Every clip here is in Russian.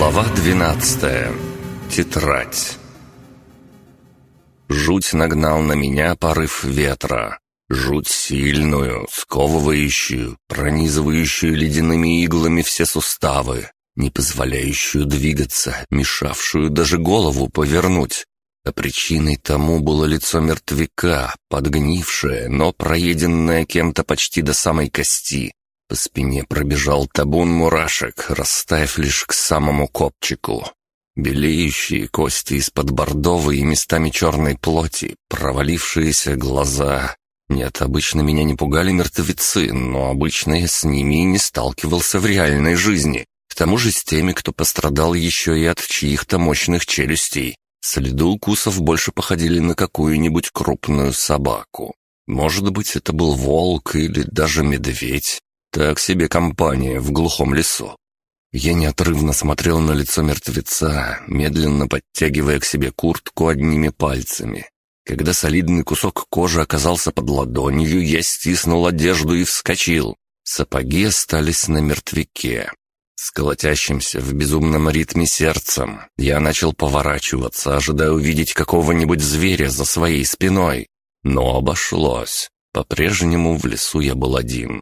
Глава 12. Тетрадь. Жуть нагнал на меня порыв ветра. Жуть сильную, сковывающую, пронизывающую ледяными иглами все суставы, не позволяющую двигаться, мешавшую даже голову повернуть. А причиной тому было лицо мертвяка, подгнившее, но проеденное кем-то почти до самой кости, по спине пробежал табун мурашек, растаяв лишь к самому копчику. Белеющие кости из-под бордовой и местами черной плоти, провалившиеся глаза. Нет, обычно меня не пугали мертвецы, но обычно я с ними и не сталкивался в реальной жизни. К тому же с теми, кто пострадал еще и от чьих-то мощных челюстей. Следы укусов больше походили на какую-нибудь крупную собаку. Может быть, это был волк или даже медведь. Так себе компания в глухом лесу. Я неотрывно смотрел на лицо мертвеца, медленно подтягивая к себе куртку одними пальцами. Когда солидный кусок кожи оказался под ладонью, я стиснул одежду и вскочил. Сапоги остались на мертвяке. С колотящимся в безумном ритме сердцем я начал поворачиваться, ожидая увидеть какого-нибудь зверя за своей спиной. Но обошлось. По-прежнему в лесу я был один.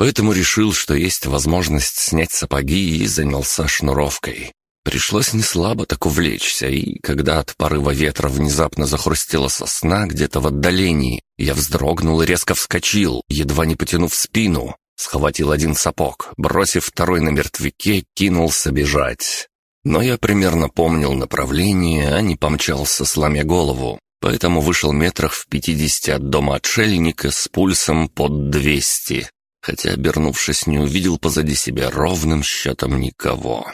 Поэтому решил, что есть возможность снять сапоги и занялся шнуровкой. Пришлось неслабо так увлечься, и когда от порыва ветра внезапно захрустела сосна где-то в отдалении, я вздрогнул и резко вскочил, едва не потянув спину. Схватил один сапог, бросив второй на мертвяке, кинулся бежать. Но я примерно помнил направление, а не помчался, сломя голову. Поэтому вышел метрах в пятидесяти от дома отшельника с пульсом под двести хотя, обернувшись, не увидел позади себя ровным счетом никого.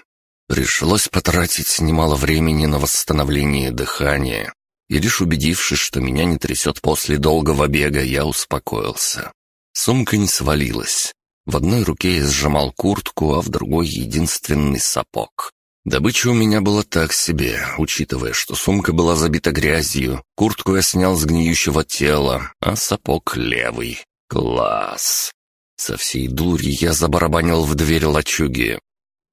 Пришлось потратить немало времени на восстановление дыхания, и лишь убедившись, что меня не трясет после долгого бега, я успокоился. Сумка не свалилась. В одной руке я сжимал куртку, а в другой — единственный сапог. Добыча у меня была так себе, учитывая, что сумка была забита грязью, куртку я снял с гниющего тела, а сапог левый. Класс! Со всей дури я забарабанил в дверь лачуги.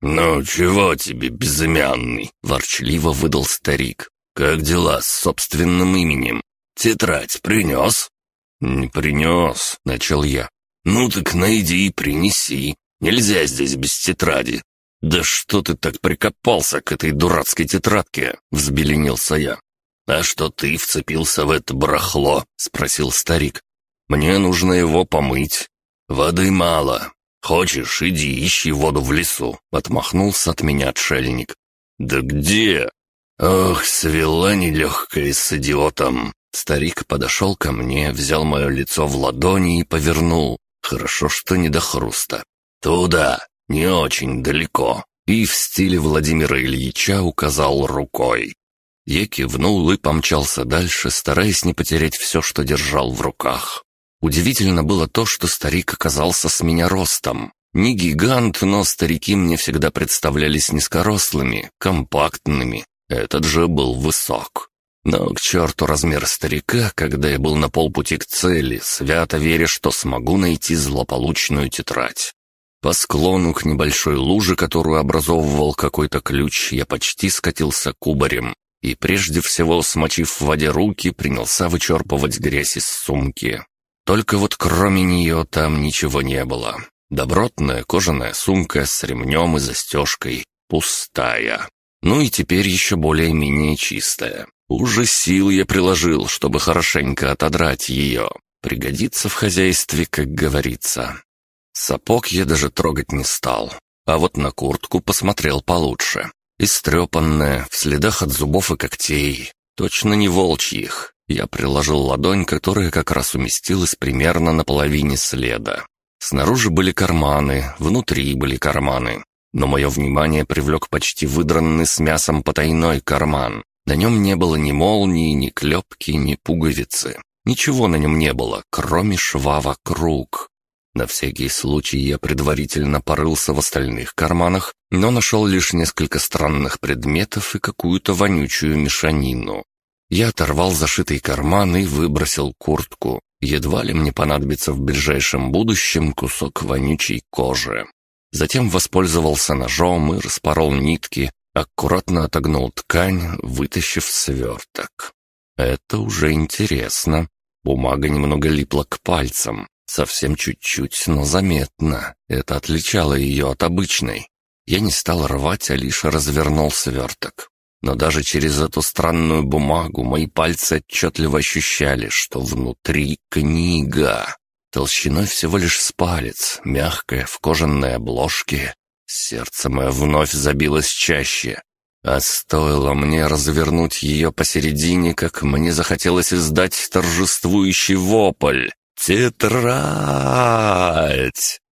«Ну, чего тебе, безымянный?» — ворчливо выдал старик. «Как дела с собственным именем? Тетрадь принес?» «Не принес», — начал я. «Ну так найди и принеси. Нельзя здесь без тетради». «Да что ты так прикопался к этой дурацкой тетрадке?» — взбеленился я. «А что ты вцепился в это барахло?» — спросил старик. «Мне нужно его помыть. «Воды мало. Хочешь, иди ищи воду в лесу», — отмахнулся от меня отшельник. «Да где?» «Ох, свела нелегкая с идиотом!» Старик подошел ко мне, взял мое лицо в ладони и повернул. Хорошо, что не до хруста. «Туда, не очень далеко». И в стиле Владимира Ильича указал рукой. Я кивнул и помчался дальше, стараясь не потерять все, что держал в руках. Удивительно было то, что старик оказался с меня ростом. Не гигант, но старики мне всегда представлялись низкорослыми, компактными. Этот же был высок. Но к черту размер старика, когда я был на полпути к цели, свято веря, что смогу найти злополучную тетрадь. По склону к небольшой луже, которую образовывал какой-то ключ, я почти скатился кубарем. И прежде всего, смочив в воде руки, принялся вычерпывать грязь из сумки. Только вот кроме нее там ничего не было. Добротная кожаная сумка с ремнем и застежкой. Пустая. Ну и теперь еще более-менее чистая. Уже сил я приложил, чтобы хорошенько отодрать ее. Пригодится в хозяйстве, как говорится. Сапог я даже трогать не стал. А вот на куртку посмотрел получше. Истрепанная, в следах от зубов и когтей. Точно не волчьих. Я приложил ладонь, которая как раз уместилась примерно на половине следа. Снаружи были карманы, внутри были карманы. Но мое внимание привлек почти выдранный с мясом потайной карман. На нем не было ни молнии, ни клепки, ни пуговицы. Ничего на нем не было, кроме шва вокруг. На всякий случай я предварительно порылся в остальных карманах, но нашел лишь несколько странных предметов и какую-то вонючую мешанину. Я оторвал зашитый карман и выбросил куртку. Едва ли мне понадобится в ближайшем будущем кусок вонючей кожи. Затем воспользовался ножом и распорол нитки, Аккуратно отогнул ткань, вытащив сверток. Это уже интересно. Бумага немного липла к пальцам. Совсем чуть-чуть, но заметно. Это отличало ее от обычной. Я не стал рвать, а лишь развернул сверток. Но даже через эту странную бумагу мои пальцы отчетливо ощущали, что внутри книга. Толщиной всего лишь с палец, мягкая, в кожаной обложке. Сердце мое вновь забилось чаще. А стоило мне развернуть ее посередине, как мне захотелось издать торжествующий вопль. «Тетрадь!»